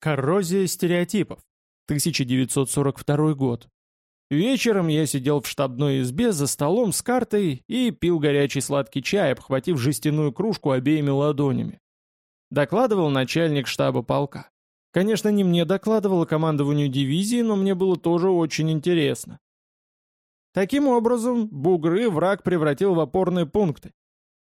Коррозия стереотипов. 1942 год. Вечером я сидел в штабной избе за столом с картой и пил горячий сладкий чай, обхватив жестяную кружку обеими ладонями. Докладывал начальник штаба полка. Конечно, не мне докладывало командованию дивизии, но мне было тоже очень интересно. Таким образом, бугры враг превратил в опорные пункты.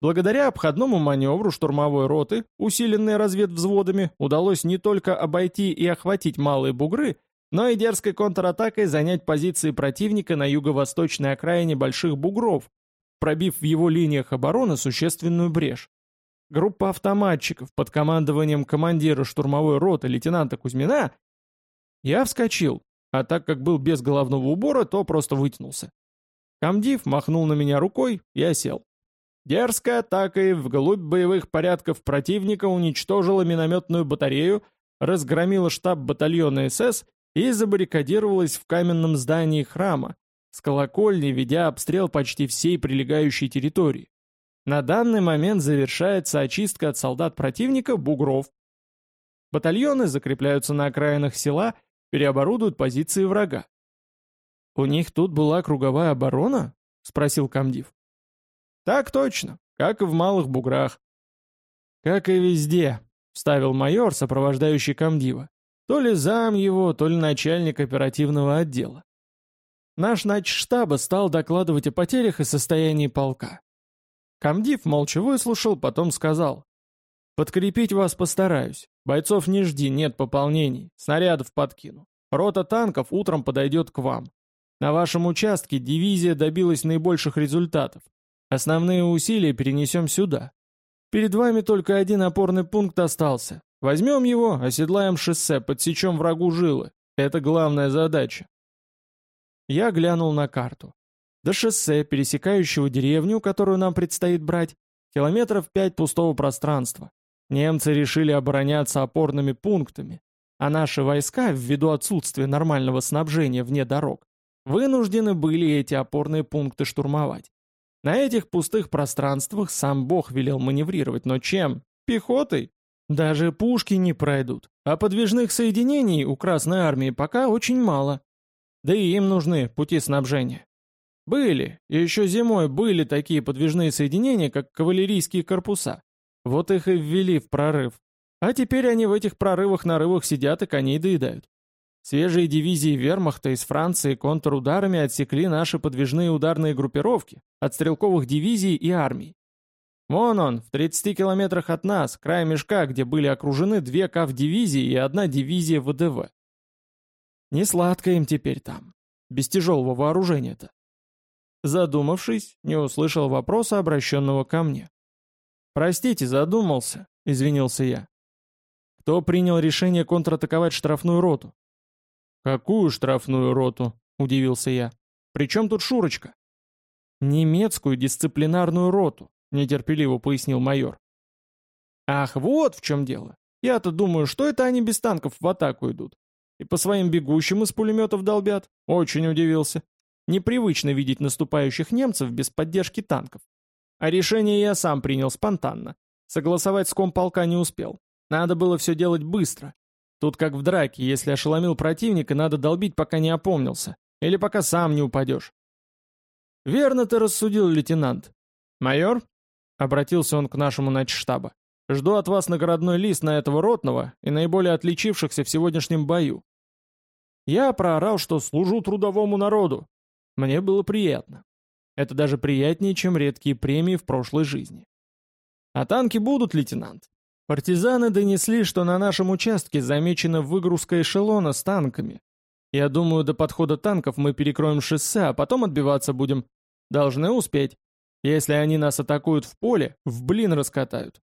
Благодаря обходному маневру штурмовой роты, усиленной разведвзводами, удалось не только обойти и охватить малые бугры, но и дерзкой контратакой занять позиции противника на юго-восточной окраине Больших Бугров, пробив в его линиях обороны существенную брешь. Группа автоматчиков под командованием командира штурмовой роты лейтенанта Кузьмина я вскочил, а так как был без головного убора, то просто вытянулся. Камдив махнул на меня рукой, я сел. Дерзкая атака вглубь боевых порядков противника уничтожила минометную батарею, разгромила штаб батальона СС и забаррикадировалась в каменном здании храма, с колокольни ведя обстрел почти всей прилегающей территории. На данный момент завершается очистка от солдат противника бугров. Батальоны закрепляются на окраинах села, переоборудуют позиции врага. «У них тут была круговая оборона?» — спросил комдив. «Так точно, как и в малых буграх». «Как и везде», — вставил майор, сопровождающий комдива. То ли зам его, то ли начальник оперативного отдела. Наш начштаба стал докладывать о потерях и состоянии полка. Комдив молча выслушал, потом сказал. «Подкрепить вас постараюсь. Бойцов не жди, нет пополнений. Снарядов подкину. Рота танков утром подойдет к вам. На вашем участке дивизия добилась наибольших результатов. Основные усилия перенесем сюда. Перед вами только один опорный пункт остался. Возьмем его, оседлаем шоссе, подсечем врагу жилы. Это главная задача. Я глянул на карту. До шоссе, пересекающего деревню, которую нам предстоит брать, километров пять пустого пространства. Немцы решили обороняться опорными пунктами, а наши войска, ввиду отсутствия нормального снабжения вне дорог, вынуждены были эти опорные пункты штурмовать. На этих пустых пространствах сам Бог велел маневрировать, но чем? Пехотой? Даже пушки не пройдут, а подвижных соединений у Красной Армии пока очень мало. Да и им нужны пути снабжения. Были, еще зимой были такие подвижные соединения, как кавалерийские корпуса. Вот их и ввели в прорыв. А теперь они в этих прорывах-нарывах сидят и коней доедают. Свежие дивизии вермахта из Франции контрударами отсекли наши подвижные ударные группировки от стрелковых дивизий и армий. Вон он, в 30 километрах от нас, край мешка, где были окружены две КАВ-дивизии и одна дивизия ВДВ. Не сладко им теперь там, без тяжелого вооружения-то. Задумавшись, не услышал вопроса, обращенного ко мне. «Простите, задумался», — извинился я. «Кто принял решение контратаковать штрафную роту?» «Какую штрафную роту?» — удивился я. «При чем тут Шурочка?» «Немецкую дисциплинарную роту», — нетерпеливо пояснил майор. «Ах, вот в чем дело. Я-то думаю, что это они без танков в атаку идут. И по своим бегущим из пулеметов долбят. Очень удивился. Непривычно видеть наступающих немцев без поддержки танков. А решение я сам принял спонтанно. Согласовать с комполка не успел. Надо было все делать быстро. Тут как в драке, если ошеломил противника, надо долбить, пока не опомнился. Или пока сам не упадешь. «Верно ты рассудил, лейтенант. Майор?» Обратился он к нашему начштаба. «Жду от вас наградной лист на этого ротного и наиболее отличившихся в сегодняшнем бою». Я проорал, что служу трудовому народу. Мне было приятно. Это даже приятнее, чем редкие премии в прошлой жизни. «А танки будут, лейтенант?» Партизаны донесли, что на нашем участке замечена выгрузка эшелона с танками. Я думаю, до подхода танков мы перекроем шоссе, а потом отбиваться будем. Должны успеть. Если они нас атакуют в поле, в блин раскатают.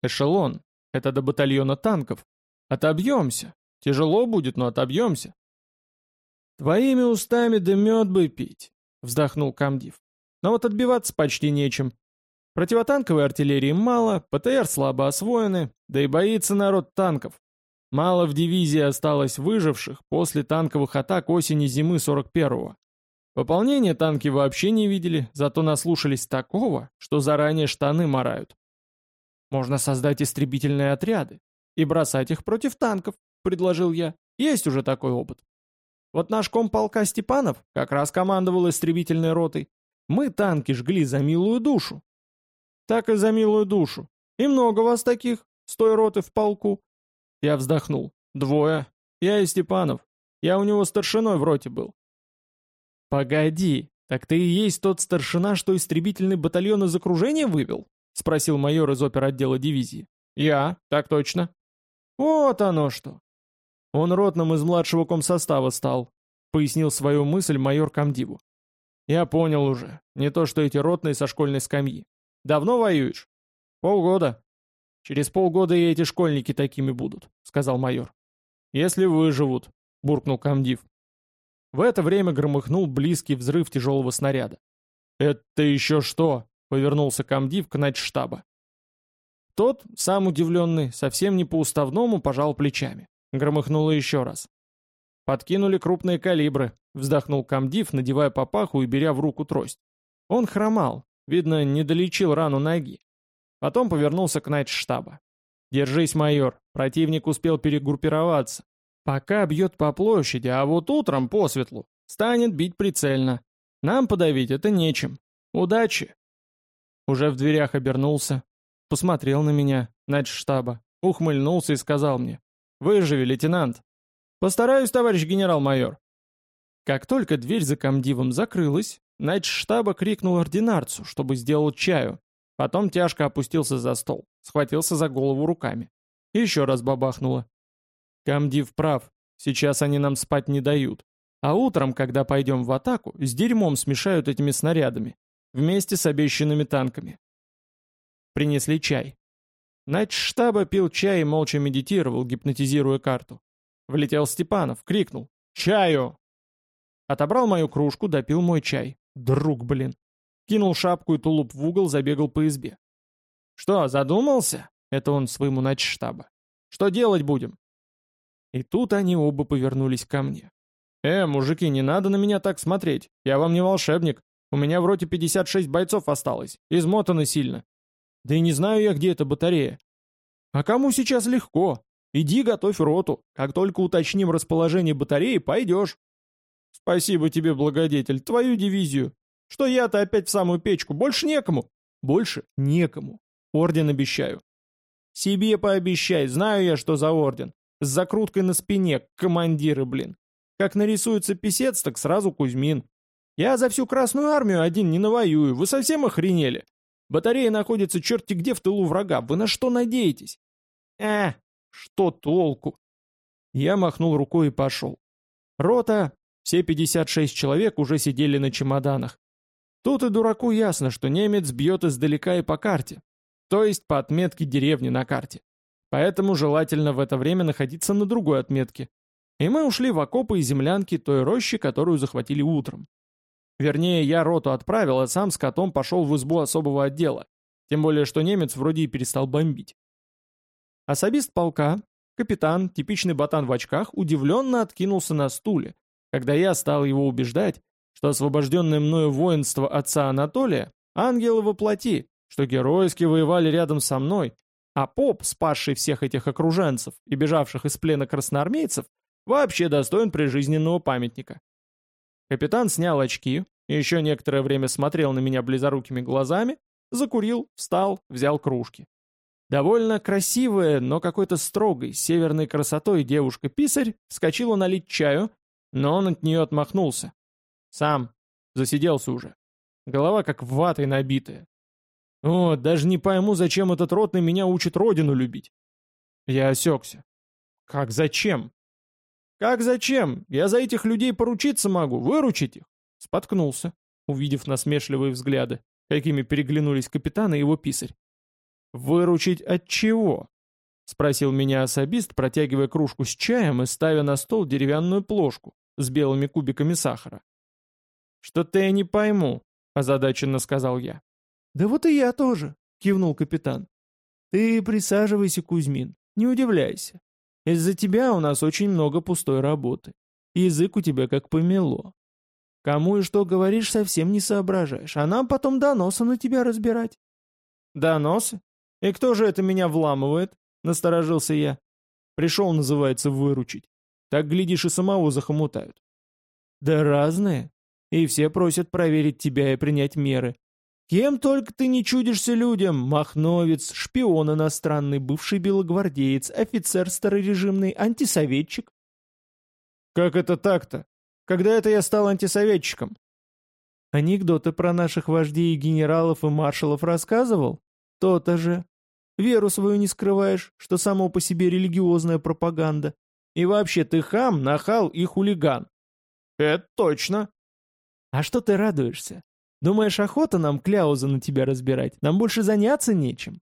Эшелон. Это до батальона танков. Отобьемся. Тяжело будет, но отобьемся. Твоими устами да мед бы пить, вздохнул комдив. Но вот отбиваться почти нечем. Противотанковой артиллерии мало, ПТР слабо освоены, да и боится народ танков. Мало в дивизии осталось выживших после танковых атак осени-зимы 41-го. Пополнение танки вообще не видели, зато наслушались такого, что заранее штаны морают. Можно создать истребительные отряды и бросать их против танков, — предложил я. «Есть уже такой опыт. Вот наш комполка Степанов как раз командовал истребительной ротой. Мы танки жгли за милую душу». «Так и за милую душу. И много вас таких, с той роты в полку?» Я вздохнул. «Двое. Я и Степанов. Я у него старшиной в роте был». «Погоди, так ты и есть тот старшина, что истребительный батальон из окружения вывел?» — спросил майор из оперотдела дивизии. «Я, так точно». «Вот оно что!» «Он ротным из младшего комсостава стал», — пояснил свою мысль майор Камдиву. «Я понял уже. Не то, что эти ротные со школьной скамьи. Давно воюешь?» «Полгода». «Через полгода и эти школьники такими будут», — сказал майор. «Если выживут», — буркнул Камдив. В это время громыхнул близкий взрыв тяжелого снаряда. «Это еще что?» — повернулся комдив к начштаба. Тот, сам удивленный, совсем не по-уставному пожал плечами. Громыхнуло еще раз. «Подкинули крупные калибры», — вздохнул комдив, надевая папаху и беря в руку трость. Он хромал, видно, не долечил рану ноги. Потом повернулся к начштаба. «Держись, майор, противник успел перегруппироваться. Пока бьет по площади, а вот утром, по светлу, станет бить прицельно. Нам подавить это нечем. Удачи!» Уже в дверях обернулся, посмотрел на меня, нач штаба, ухмыльнулся и сказал мне. «Выживи, лейтенант!» «Постараюсь, товарищ генерал-майор!» Как только дверь за комдивом закрылась, штаба крикнул ординарцу, чтобы сделал чаю. Потом тяжко опустился за стол, схватился за голову руками. Еще раз бабахнуло. Камдив прав, сейчас они нам спать не дают. А утром, когда пойдем в атаку, с дерьмом смешают этими снарядами. Вместе с обещанными танками. Принесли чай. Нач штаба пил чай и молча медитировал, гипнотизируя карту. Влетел Степанов, крикнул «Чаю!». Отобрал мою кружку, допил мой чай. Друг, блин. Кинул шапку и тулуп в угол, забегал по избе. «Что, задумался?» — это он своему штаба. «Что делать будем?» И тут они оба повернулись ко мне. «Э, мужики, не надо на меня так смотреть. Я вам не волшебник. У меня в роте 56 бойцов осталось. Измотаны сильно. Да и не знаю я, где эта батарея. А кому сейчас легко? Иди готовь роту. Как только уточним расположение батареи, пойдешь. Спасибо тебе, благодетель, твою дивизию. Что я-то опять в самую печку? Больше некому. Больше некому. Орден обещаю. Себе пообещай, знаю я, что за орден. С закруткой на спине, командиры, блин. Как нарисуется писец, так сразу Кузьмин. Я за всю Красную Армию один не навоюю, вы совсем охренели? Батарея находится черти где в тылу врага, вы на что надеетесь? Э, что толку? Я махнул рукой и пошел. Рота, все 56 человек уже сидели на чемоданах. Тут и дураку ясно, что немец бьет издалека и по карте. То есть по отметке деревни на карте. Поэтому желательно в это время находиться на другой отметке. И мы ушли в окопы и землянки той рощи, которую захватили утром. Вернее, я роту отправил, а сам с котом пошел в избу особого отдела. Тем более, что немец вроде и перестал бомбить. Особист полка, капитан, типичный ботан в очках, удивленно откинулся на стуле, когда я стал его убеждать, что освобожденное мною воинство отца Анатолия — ангелы во плоти, что геройски воевали рядом со мной, а поп, спасший всех этих окруженцев и бежавших из плена красноармейцев, вообще достоин прижизненного памятника. Капитан снял очки, еще некоторое время смотрел на меня близорукими глазами, закурил, встал, взял кружки. Довольно красивая, но какой-то строгой, северной красотой девушка-писарь вскочила налить чаю, но он от нее отмахнулся. Сам. Засиделся уже. Голова как ватой набитая. О, даже не пойму, зачем этот ротный меня учит родину любить. Я осекся. Как зачем? Как зачем? Я за этих людей поручиться могу, выручить их. Споткнулся, увидев насмешливые взгляды, какими переглянулись капитан и его писарь. «Выручить от чего?» — спросил меня особист, протягивая кружку с чаем и ставя на стол деревянную плошку с белыми кубиками сахара. «Что-то я не пойму», — озадаченно сказал я. «Да вот и я тоже», — кивнул капитан. «Ты присаживайся, Кузьмин, не удивляйся. Из-за тебя у нас очень много пустой работы. Язык у тебя как помело. Кому и что говоришь, совсем не соображаешь, а нам потом доносы на тебя разбирать». «Доносы? И кто же это меня вламывает?» — насторожился я. Пришел, называется, выручить. Так, глядишь, и самого захомутают. Да разные. И все просят проверить тебя и принять меры. Кем только ты не чудишься людям, махновец, шпион иностранный, бывший белогвардеец, офицер старорежимный, антисоветчик. Как это так-то? Когда это я стал антисоветчиком? Анекдоты про наших вождей и генералов и маршалов рассказывал? То-то же. Веру свою не скрываешь, что само по себе религиозная пропаганда. И вообще ты хам, нахал и хулиган. Это точно. А что ты радуешься? Думаешь, охота нам кляузы на тебя разбирать? Нам больше заняться нечем.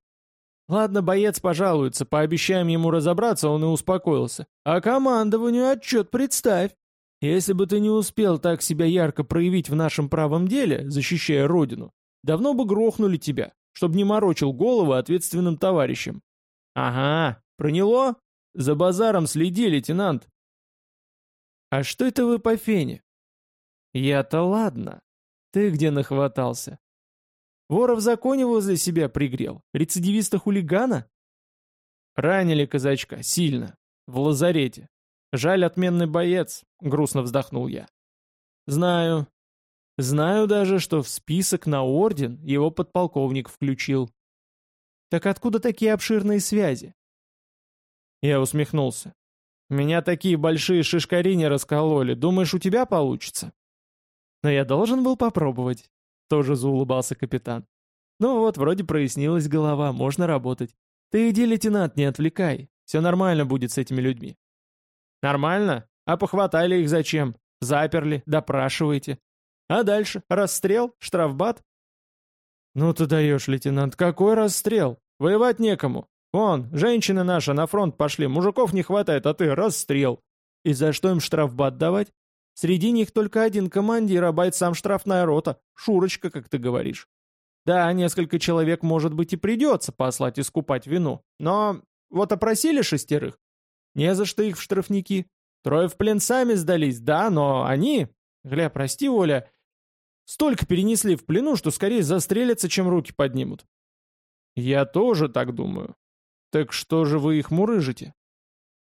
Ладно, боец пожалуется, пообещаем ему разобраться, он и успокоился. А командованию отчет представь. Если бы ты не успел так себя ярко проявить в нашем правом деле, защищая родину, давно бы грохнули тебя, чтобы не морочил головы ответственным товарищам. Ага, проняло? За базаром следи, лейтенант. А что это вы по фене? Я-то ладно. Ты где нахватался? Вора в законе возле себя пригрел? Рецидивиста-хулигана? Ранили казачка, сильно. В лазарете. Жаль, отменный боец, грустно вздохнул я. Знаю. Знаю даже, что в список на орден его подполковник включил. Так откуда такие обширные связи? Я усмехнулся. Меня такие большие шишкари не раскололи. Думаешь, у тебя получится? Но я должен был попробовать. Тоже заулыбался капитан. Ну вот, вроде прояснилась голова, можно работать. Ты иди, лейтенант, не отвлекай. Все нормально будет с этими людьми. Нормально? А похватали их зачем? Заперли, допрашиваете. А дальше? Расстрел? Штрафбат? Ну ты даешь, лейтенант, какой расстрел? Воевать некому. Вон, женщины наши на фронт пошли, мужиков не хватает, а ты расстрел. И за что им штрафбат давать? Среди них только один командир, а бойцам штрафная рота. Шурочка, как ты говоришь. Да, несколько человек, может быть, и придется послать искупать вину. Но вот опросили шестерых. Не за что их в штрафники. Трое в плен сами сдались, да, но они... Гля, прости, Оля, столько перенесли в плену, что скорее застрелятся, чем руки поднимут. Я тоже так думаю. Так что же вы их мурыжите?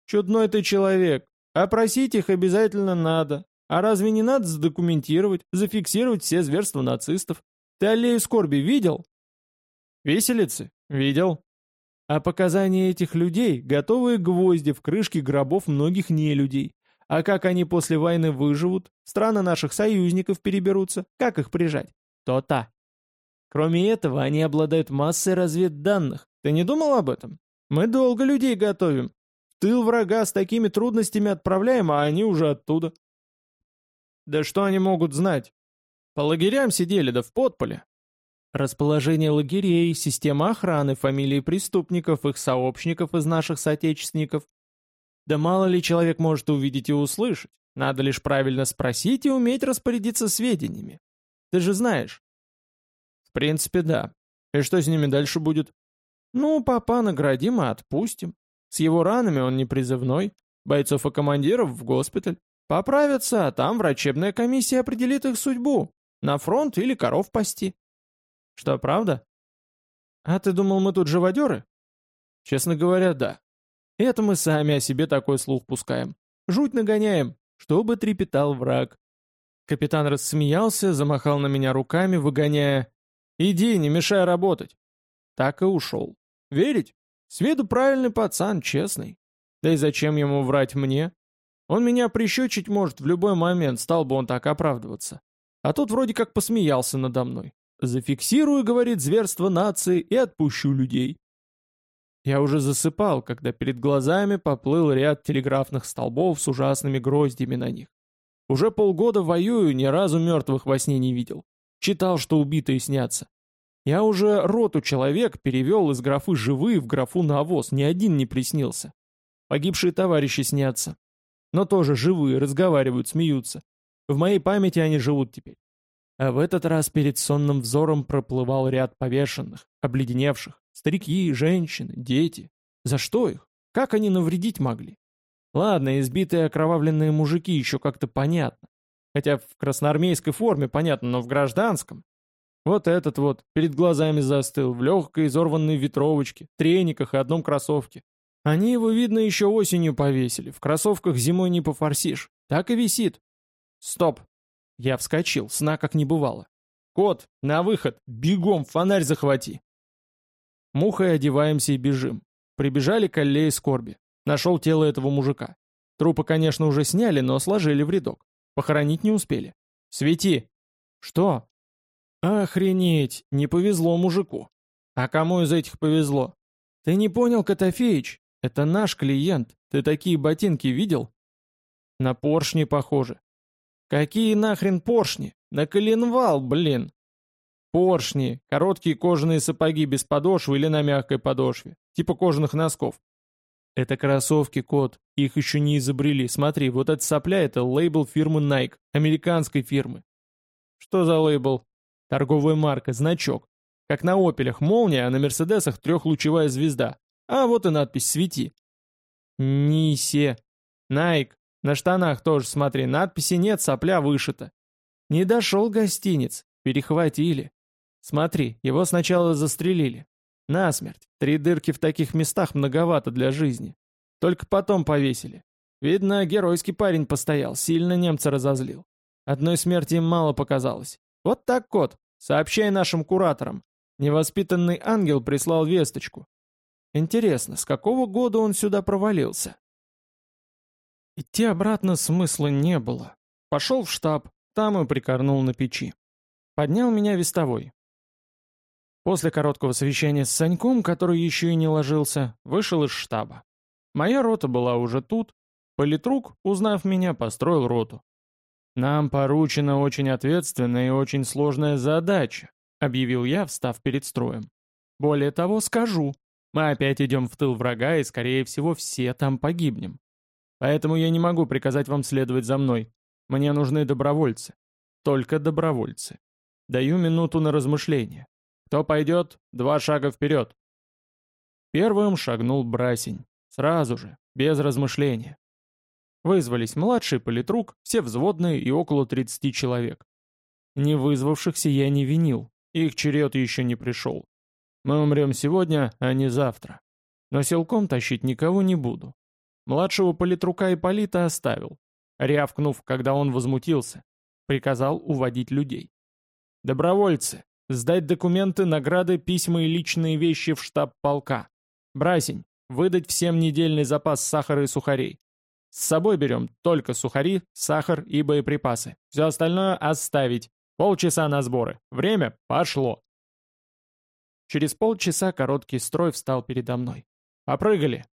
Чудной ты человек. Опросить их обязательно надо. А разве не надо задокументировать, зафиксировать все зверства нацистов? Ты аллею скорби видел? Виселицы? Видел. А показания этих людей — готовые гвозди в крышке гробов многих нелюдей. А как они после войны выживут, страны наших союзников переберутся, как их прижать? То-то. Кроме этого, они обладают массой разведданных. Ты не думал об этом? Мы долго людей готовим. Тыл врага с такими трудностями отправляем, а они уже оттуда. Да что они могут знать? По лагерям сидели, да в подполе. Расположение лагерей, система охраны, фамилии преступников, их сообщников из наших соотечественников. Да мало ли человек может увидеть и услышать. Надо лишь правильно спросить и уметь распорядиться сведениями. Ты же знаешь. В принципе, да. И что с ними дальше будет? Ну, папа наградим и отпустим. С его ранами он не призывной. Бойцов и командиров в госпиталь. Поправятся, а там врачебная комиссия определит их судьбу. На фронт или коров пасти. Что, правда? А ты думал, мы тут живодеры? Честно говоря, да. Это мы сами о себе такой слух пускаем. Жуть нагоняем, чтобы трепетал враг. Капитан рассмеялся, замахал на меня руками, выгоняя. «Иди, не мешай работать». Так и ушел. Верить? С виду правильный пацан, честный. Да и зачем ему врать мне? Он меня прищучить может в любой момент, стал бы он так оправдываться. А тут вроде как посмеялся надо мной. Зафиксирую, говорит, зверство нации и отпущу людей. Я уже засыпал, когда перед глазами поплыл ряд телеграфных столбов с ужасными гроздями на них. Уже полгода воюю, ни разу мертвых во сне не видел. Читал, что убитые снятся. Я уже роту человек перевел из графы «живые» в графу «навоз», ни один не приснился. Погибшие товарищи снятся. Но тоже живые, разговаривают, смеются. В моей памяти они живут теперь. А в этот раз перед сонным взором проплывал ряд повешенных, обледеневших, старики, женщины, дети. За что их? Как они навредить могли? Ладно, избитые окровавленные мужики еще как-то понятно. Хотя в красноармейской форме понятно, но в гражданском. Вот этот вот перед глазами застыл, в легкой изорванной ветровочке, трениках и одном кроссовке. Они его, видно, еще осенью повесили, в кроссовках зимой не пофорсишь. Так и висит. Стоп. Я вскочил, сна как не бывало. Кот, на выход, бегом, фонарь захвати. Мухой одеваемся и бежим. Прибежали к аллее скорби. Нашел тело этого мужика. Трупы, конечно, уже сняли, но сложили в рядок. Похоронить не успели. Свети. Что? Охренеть, не повезло мужику. А кому из этих повезло? Ты не понял, Котофеич? Это наш клиент. Ты такие ботинки видел? На поршни похожи. Какие нахрен поршни? На коленвал, блин. Поршни, короткие кожаные сапоги без подошвы или на мягкой подошве, типа кожаных носков. Это кроссовки, кот, их еще не изобрели. Смотри, вот эта сопля — это лейбл фирмы Nike, американской фирмы. Что за лейбл? Торговая марка, значок. Как на опелях молния, а на мерседесах трехлучевая звезда. А вот и надпись «Свети». Нисе. Найк. На штанах тоже, смотри, надписи нет, сопля вышита. Не дошел гостиниц. Перехватили. Смотри, его сначала застрелили. Насмерть. Три дырки в таких местах многовато для жизни. Только потом повесили. Видно, геройский парень постоял, сильно немца разозлил. Одной смерти им мало показалось. Вот так, кот. Сообщай нашим кураторам. Невоспитанный ангел прислал весточку. Интересно, с какого года он сюда провалился? Идти обратно смысла не было. Пошел в штаб, там и прикорнул на печи. Поднял меня вестовой. После короткого совещания с Саньком, который еще и не ложился, вышел из штаба. Моя рота была уже тут. Политрук, узнав меня, построил роту. «Нам поручена очень ответственная и очень сложная задача», объявил я, встав перед строем. «Более того, скажу, мы опять идем в тыл врага и, скорее всего, все там погибнем. Поэтому я не могу приказать вам следовать за мной. Мне нужны добровольцы. Только добровольцы. Даю минуту на размышление. Кто пойдет, два шага вперед. Первым шагнул Брасень. Сразу же, без размышления. Вызвались младший политрук, все взводные и около 30 человек. Не вызвавшихся я не винил, их черед еще не пришел. Мы умрем сегодня, а не завтра. Но силком тащить никого не буду. Младшего политрука Ипполита оставил, рявкнув, когда он возмутился. Приказал уводить людей. Добровольцы, сдать документы, награды, письма и личные вещи в штаб полка. Брасень, выдать всем недельный запас сахара и сухарей. С собой берем только сухари, сахар и боеприпасы. Все остальное оставить. Полчаса на сборы. Время пошло. Через полчаса короткий строй встал передо мной. Попрыгали.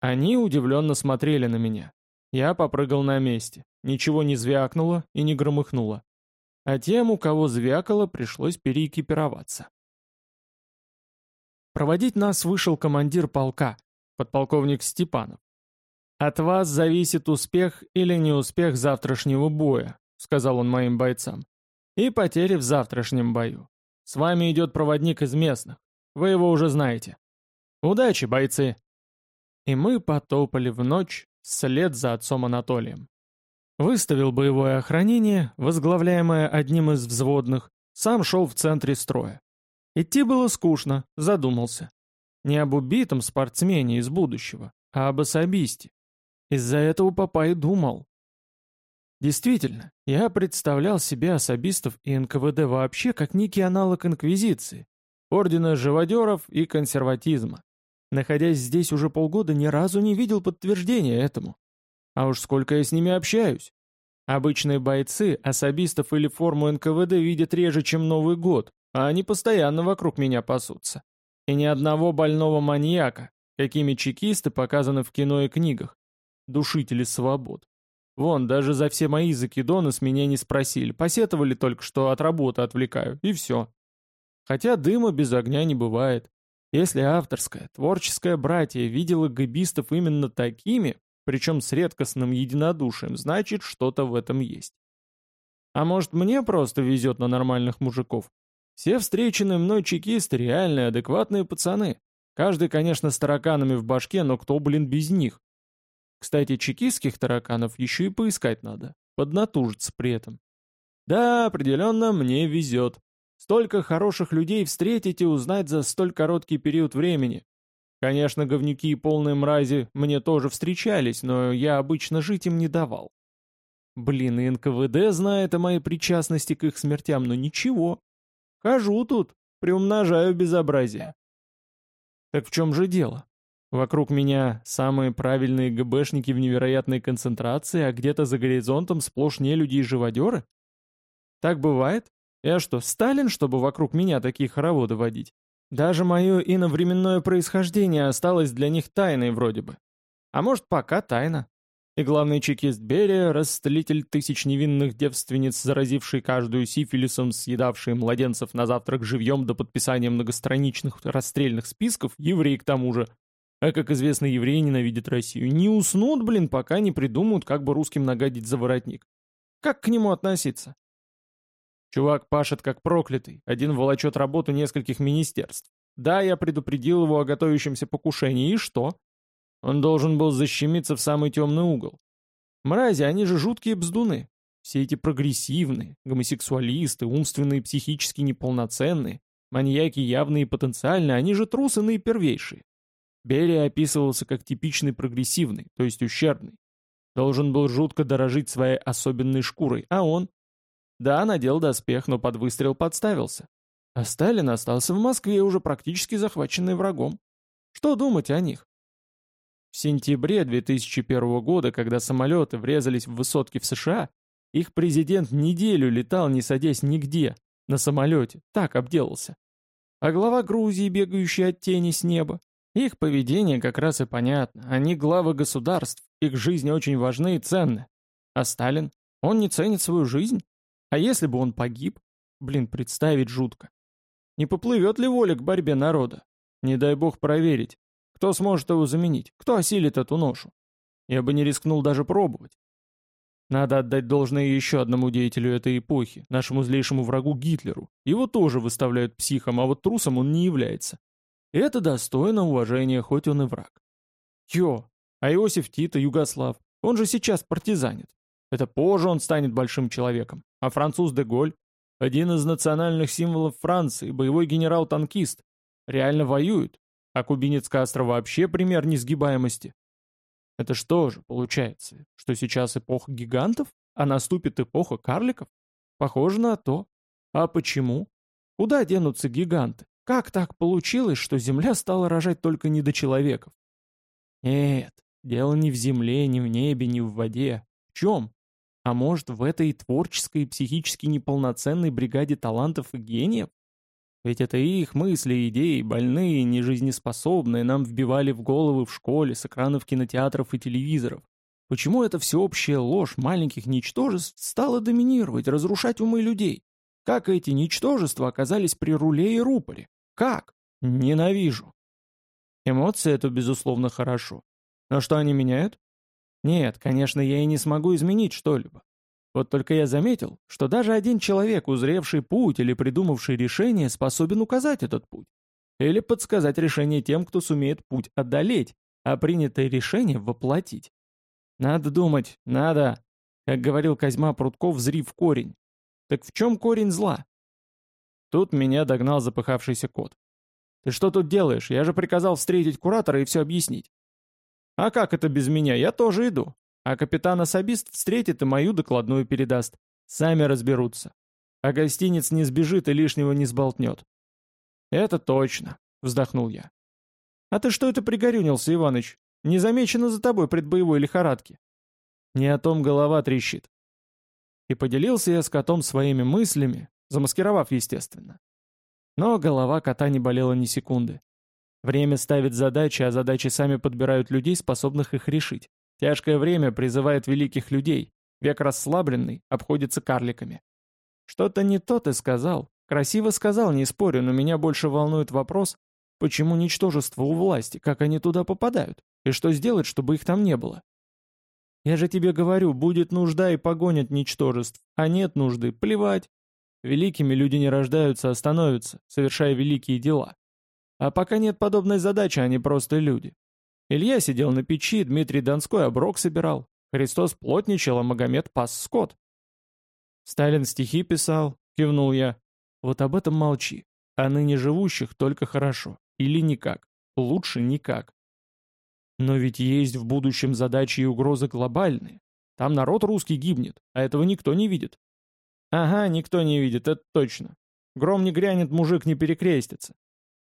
Они удивленно смотрели на меня. Я попрыгал на месте. Ничего не звякнуло и не громыхнуло. А тем, у кого звякало, пришлось переэкипироваться. Проводить нас вышел командир полка, подполковник Степанов. «От вас зависит успех или неуспех завтрашнего боя», сказал он моим бойцам. «И потери в завтрашнем бою. С вами идет проводник из местных. Вы его уже знаете. Удачи, бойцы!» И мы потопали в ночь вслед за отцом Анатолием. Выставил боевое охранение, возглавляемое одним из взводных, сам шел в центре строя. Идти было скучно, задумался. Не об убитом спортсмене из будущего, а об особисте. Из-за этого папа и думал. Действительно, я представлял себе особистов и НКВД вообще как некий аналог Инквизиции, Ордена Живодеров и консерватизма. Находясь здесь уже полгода, ни разу не видел подтверждения этому. А уж сколько я с ними общаюсь. Обычные бойцы особистов или форму НКВД видят реже, чем Новый год, а они постоянно вокруг меня пасутся. И ни одного больного маньяка, какими чекисты показаны в кино и книгах. Душители свобод. Вон, даже за все мои закидоны с меня не спросили, посетовали только, что от работы отвлекаю, и все. Хотя дыма без огня не бывает. Если авторское, творческое братье видело габистов именно такими, причем с редкостным единодушием, значит, что-то в этом есть. А может, мне просто везет на нормальных мужиков? Все встреченные мной чекисты реальные, адекватные пацаны. Каждый, конечно, с тараканами в башке, но кто, блин, без них? Кстати, чекистских тараканов еще и поискать надо, поднатужиться при этом. Да, определенно, мне везет. Столько хороших людей встретить и узнать за столь короткий период времени. Конечно, говнюки и полные мрази мне тоже встречались, но я обычно жить им не давал. Блин, и НКВД знает о моей причастности к их смертям, но ничего. Хожу тут, приумножаю безобразие. Так в чем же дело? Вокруг меня самые правильные ГБшники в невероятной концентрации, а где-то за горизонтом сплошь нелюди и живодеры? Так бывает? Я что, Сталин, чтобы вокруг меня такие хороводы водить? Даже мое иновременное происхождение осталось для них тайной вроде бы. А может, пока тайна. И главный чекист Берия, расстелитель тысяч невинных девственниц, заразивший каждую сифилисом, съедавший младенцев на завтрак живьем до подписания многостраничных расстрельных списков, еврей к тому же. А как известно, евреи ненавидят Россию. Не уснут, блин, пока не придумают, как бы русским нагадить за воротник. Как к нему относиться? Чувак пашет как проклятый, один волочет работу нескольких министерств. Да, я предупредил его о готовящемся покушении, и что? Он должен был защемиться в самый темный угол. Мрази, они же жуткие бздуны. Все эти прогрессивные, гомосексуалисты, умственные и психически неполноценные, маньяки явные и потенциальные, они же трусы наипервейшие. Берия описывался как типичный прогрессивный, то есть ущербный. Должен был жутко дорожить своей особенной шкурой, а он? Да, надел доспех, но под выстрел подставился. А Сталин остался в Москве, уже практически захваченный врагом. Что думать о них? В сентябре 2001 года, когда самолеты врезались в высотки в США, их президент неделю летал, не садясь нигде, на самолете, так обделался. А глава Грузии, бегающий от тени с неба, их поведение как раз и понятно. Они главы государств, их жизни очень важны и ценны. А Сталин? Он не ценит свою жизнь? А если бы он погиб? Блин, представить жутко. Не поплывет ли воля к борьбе народа? Не дай бог проверить. Кто сможет его заменить? Кто осилит эту ношу? Я бы не рискнул даже пробовать. Надо отдать должное еще одному деятелю этой эпохи, нашему злейшему врагу Гитлеру. Его тоже выставляют психом, а вот трусом он не является. Это достойно уважения, хоть он и враг. Йо, а Иосиф Тита, Югослав, он же сейчас партизанит. Это позже он станет большим человеком. А француз де Голь, один из национальных символов Франции, боевой генерал-танкист, реально воюет, а кубинец Кастро вообще пример несгибаемости. Это что же, получается, что сейчас эпоха гигантов, а наступит эпоха карликов? Похоже на то. А почему? Куда денутся гиганты? Как так получилось, что Земля стала рожать только недочеловеков? Нет, дело не в земле, не в небе, не в воде. В чем? А может, в этой творческой психически неполноценной бригаде талантов и гениев? Ведь это их мысли, идеи, больные, нежизнеспособные, нам вбивали в головы в школе с экранов кинотеатров и телевизоров. Почему эта всеобщая ложь маленьких ничтожеств стала доминировать, разрушать умы людей? Как эти ничтожества оказались при руле и рупоре? Как? Ненавижу. Эмоции — это, безусловно, хорошо. Но что они меняют? Нет, конечно, я и не смогу изменить что-либо. Вот только я заметил, что даже один человек, узревший путь или придумавший решение, способен указать этот путь. Или подсказать решение тем, кто сумеет путь одолеть, а принятое решение воплотить. Надо думать, надо. Как говорил Козьма Прутков, зри в корень. Так в чем корень зла? Тут меня догнал запыхавшийся кот. «Ты что тут делаешь? Я же приказал встретить куратора и все объяснить». «А как это без меня? Я тоже иду. А капитан-особист встретит и мою докладную передаст. Сами разберутся. А гостиниц не сбежит и лишнего не сболтнет. «Это точно», — вздохнул я. «А ты что это пригорюнился, Иваныч? Не замечено за тобой предбоевой лихорадки?» «Не о том голова трещит». И поделился я с котом своими мыслями, замаскировав, естественно. Но голова кота не болела ни секунды. Время ставит задачи, а задачи сами подбирают людей, способных их решить. Тяжкое время призывает великих людей, век расслабленный обходится карликами. Что-то не то ты сказал. Красиво сказал, не спорю, но меня больше волнует вопрос, почему ничтожество у власти, как они туда попадают, и что сделать, чтобы их там не было. Я же тебе говорю, будет нужда и погонят ничтожеств, а нет нужды, плевать. Великими люди не рождаются, а становятся, совершая великие дела. А пока нет подобной задачи, они просто люди. Илья сидел на печи, Дмитрий Донской оброк собирал. Христос плотничал, а Магомед пас скот. Сталин стихи писал, кивнул я. Вот об этом молчи. О ныне живущих только хорошо. Или никак. Лучше никак. Но ведь есть в будущем задачи и угрозы глобальные. Там народ русский гибнет, а этого никто не видит. Ага, никто не видит, это точно. Гром не грянет, мужик не перекрестится.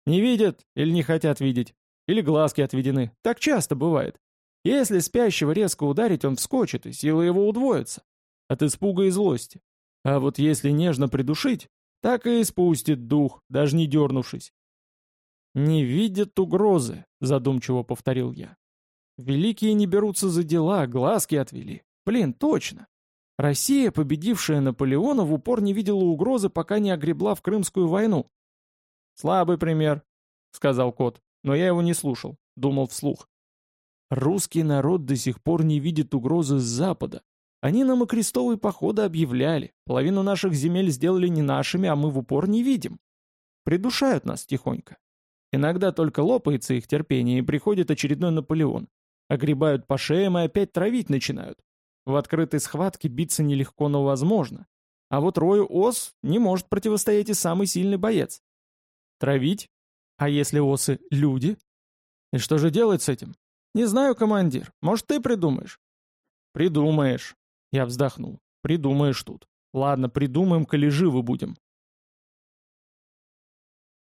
Не видят или не хотят видеть, или глазки отведены. Так часто бывает. Если спящего резко ударить, он вскочит, и сила его удвоится. От испуга и злости. А вот если нежно придушить, так и испустит дух, даже не дернувшись. «Не видят угрозы», — задумчиво повторил я. «Великие не берутся за дела, глазки отвели. Блин, точно. Россия, победившая Наполеона, в упор не видела угрозы, пока не огребла в Крымскую войну». «Слабый пример», — сказал кот, но я его не слушал, думал вслух. «Русский народ до сих пор не видит угрозы с Запада. Они нам и крестовые походы объявляли, половину наших земель сделали не нашими, а мы в упор не видим. Придушают нас тихонько. Иногда только лопается их терпение, и приходит очередной Наполеон. Огребают по шеям и опять травить начинают. В открытой схватке биться нелегко, но возможно. А вот рою ос не может противостоять и самый сильный боец. Травить? А если осы — люди? И что же делать с этим? Не знаю, командир. Может, ты придумаешь? Придумаешь. Я вздохнул. Придумаешь тут. Ладно, придумаем, коли живы будем.